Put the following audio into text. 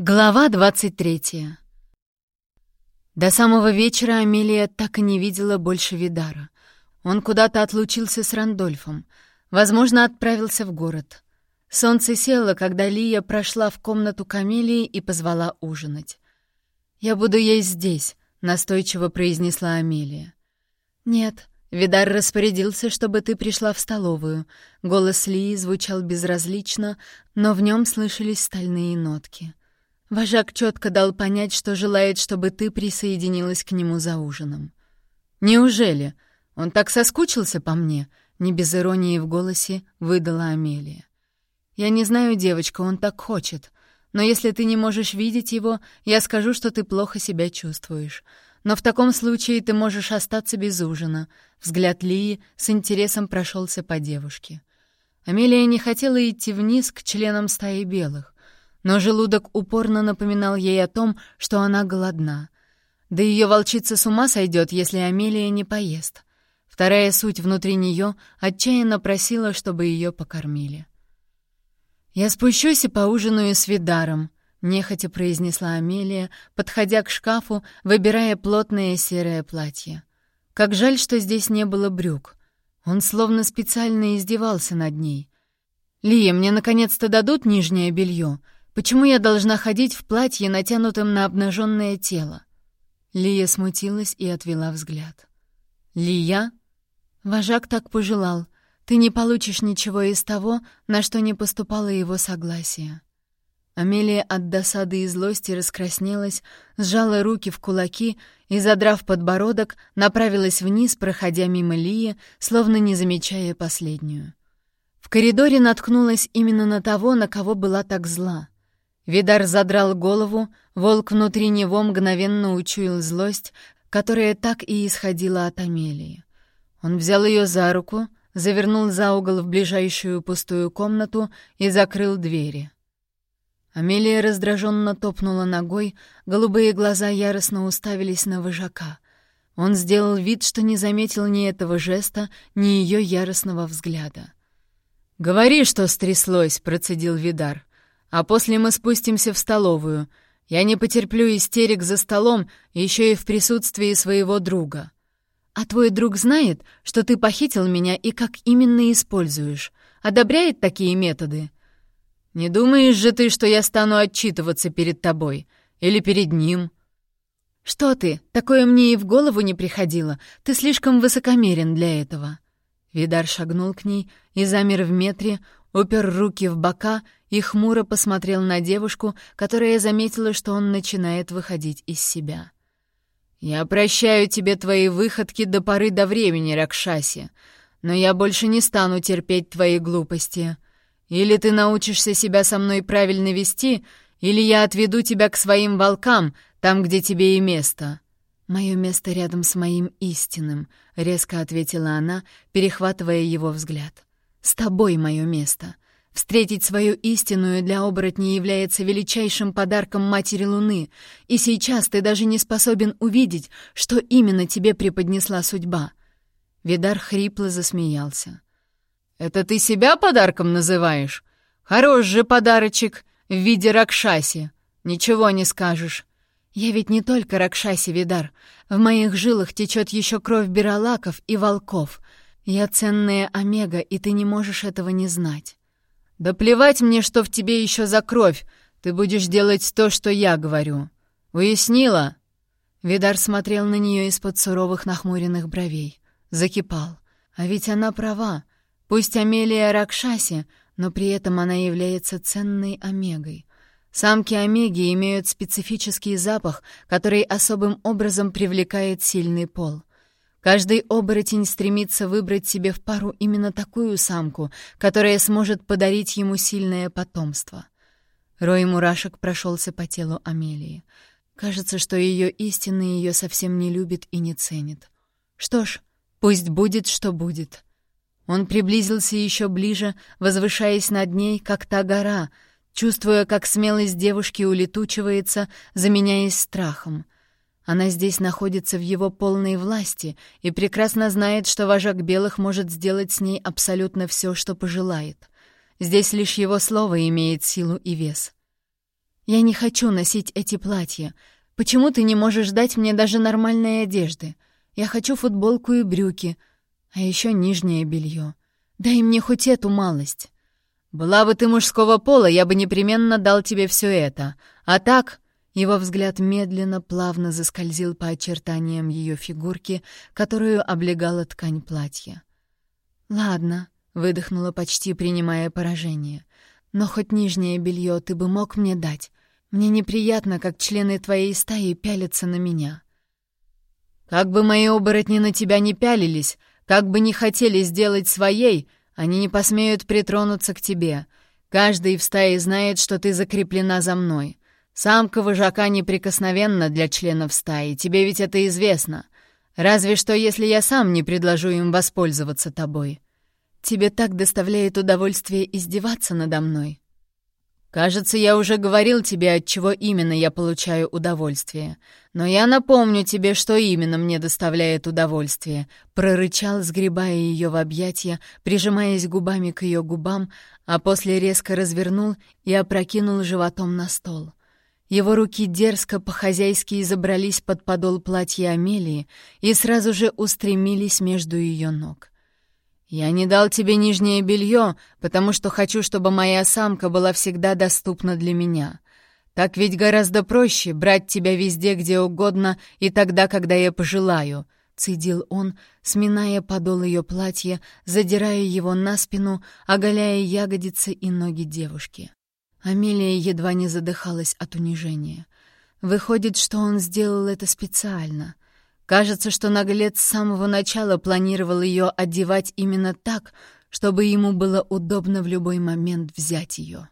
Глава 23 До самого вечера Амелия так и не видела больше Видара. Он куда-то отлучился с Рандольфом. Возможно, отправился в город. Солнце село, когда Лия прошла в комнату Камелии и позвала ужинать. «Я буду есть здесь», — настойчиво произнесла Амелия. «Нет», Видар распорядился, чтобы ты пришла в столовую. Голос Лии звучал безразлично, но в нем слышались стальные нотки. Вожак четко дал понять, что желает, чтобы ты присоединилась к нему за ужином. «Неужели? Он так соскучился по мне?» — не без иронии в голосе выдала Амелия. «Я не знаю, девочка, он так хочет. Но если ты не можешь видеть его, я скажу, что ты плохо себя чувствуешь. Но в таком случае ты можешь остаться без ужина». Взгляд Лии с интересом прошелся по девушке. Амелия не хотела идти вниз к членам стаи белых но желудок упорно напоминал ей о том, что она голодна. Да ее волчица с ума сойдет, если Амелия не поест. Вторая суть внутри нее отчаянно просила, чтобы ее покормили. «Я спущусь и поужинаю с Видаром», — нехотя произнесла Амелия, подходя к шкафу, выбирая плотное серое платье. Как жаль, что здесь не было брюк. Он словно специально издевался над ней. «Лия, мне наконец-то дадут нижнее белье?» Почему я должна ходить в платье, натянутом на обнаженное тело? Лия смутилась и отвела взгляд. Лия? Вожак так пожелал. Ты не получишь ничего из того, на что не поступало его согласие. Амелия от досады и злости раскраснелась, сжала руки в кулаки и, задрав подбородок, направилась вниз, проходя мимо Лии, словно не замечая последнюю. В коридоре наткнулась именно на того, на кого была так зла — Видар задрал голову, волк внутри него мгновенно учуял злость, которая так и исходила от Амелии. Он взял ее за руку, завернул за угол в ближайшую пустую комнату и закрыл двери. Амелия раздраженно топнула ногой, голубые глаза яростно уставились на вожака. Он сделал вид, что не заметил ни этого жеста, ни ее яростного взгляда. «Говори, что стряслось», — процедил Видар. А после мы спустимся в столовую. Я не потерплю истерик за столом, еще и в присутствии своего друга. А твой друг знает, что ты похитил меня и как именно используешь. Одобряет такие методы? Не думаешь же ты, что я стану отчитываться перед тобой? Или перед ним?» «Что ты? Такое мне и в голову не приходило. Ты слишком высокомерен для этого». Видар шагнул к ней и замер в метре, упер руки в бока и хмуро посмотрел на девушку, которая заметила, что он начинает выходить из себя. «Я прощаю тебе твои выходки до поры до времени, Ракшаси, но я больше не стану терпеть твои глупости. Или ты научишься себя со мной правильно вести, или я отведу тебя к своим волкам, там, где тебе и место». «Мое место рядом с моим истинным», — резко ответила она, перехватывая его взгляд. «С тобой мое место. Встретить свою истинную для оборотней является величайшим подарком Матери Луны, и сейчас ты даже не способен увидеть, что именно тебе преподнесла судьба». Видар хрипло засмеялся. «Это ты себя подарком называешь? Хорош же подарочек в виде Ракшаси. Ничего не скажешь. Я ведь не только Ракшаси, Видар. В моих жилах течет еще кровь биролаков и волков. Я ценная Омега, и ты не можешь этого не знать. «Да плевать мне, что в тебе еще за кровь! Ты будешь делать то, что я говорю. Уяснила?» Видар смотрел на нее из-под суровых нахмуренных бровей. Закипал. А ведь она права. Пусть Амелия Ракшаси, но при этом она является ценной омегой. Самки омеги имеют специфический запах, который особым образом привлекает сильный пол. Каждый оборотень стремится выбрать себе в пару именно такую самку, которая сможет подарить ему сильное потомство. Рой мурашек прошелся по телу Амелии. Кажется, что ее истинный ее совсем не любит и не ценит. Что ж, пусть будет, что будет. Он приблизился еще ближе, возвышаясь над ней, как та гора, чувствуя, как смелость девушки улетучивается, заменяясь страхом — она здесь находится в его полной власти и прекрасно знает, что вожак белых может сделать с ней абсолютно все, что пожелает. Здесь лишь его слово имеет силу и вес. Я не хочу носить эти платья. Почему ты не можешь дать мне даже нормальной одежды? Я хочу футболку и брюки, а еще нижнее белье. Дай мне хоть эту малость. Была бы ты мужского пола, я бы непременно дал тебе все это. А так...» Его взгляд медленно, плавно заскользил по очертаниям ее фигурки, которую облегала ткань платья. «Ладно», — выдохнула почти, принимая поражение. «Но хоть нижнее белье ты бы мог мне дать. Мне неприятно, как члены твоей стаи пялятся на меня». «Как бы мои оборотни на тебя не пялились, как бы не хотели сделать своей, они не посмеют притронуться к тебе. Каждый в стае знает, что ты закреплена за мной. Самка вожака неприкосновенна для членов стаи, тебе ведь это известно. Разве что, если я сам не предложу им воспользоваться тобой. Тебе так доставляет удовольствие издеваться надо мной. Кажется, я уже говорил тебе, от чего именно я получаю удовольствие. Но я напомню тебе, что именно мне доставляет удовольствие, прорычал, сгребая ее в объятия, прижимаясь губами к ее губам, а после резко развернул и опрокинул животом на стол. Его руки дерзко по-хозяйски забрались под подол платья Амелии и сразу же устремились между ее ног. «Я не дал тебе нижнее белье, потому что хочу, чтобы моя самка была всегда доступна для меня. Так ведь гораздо проще брать тебя везде, где угодно, и тогда, когда я пожелаю», — цедил он, сминая подол ее платья, задирая его на спину, оголяя ягодицы и ноги девушки. Амелия едва не задыхалась от унижения. Выходит, что он сделал это специально — Кажется, что наглец с самого начала планировал ее одевать именно так, чтобы ему было удобно в любой момент взять ее.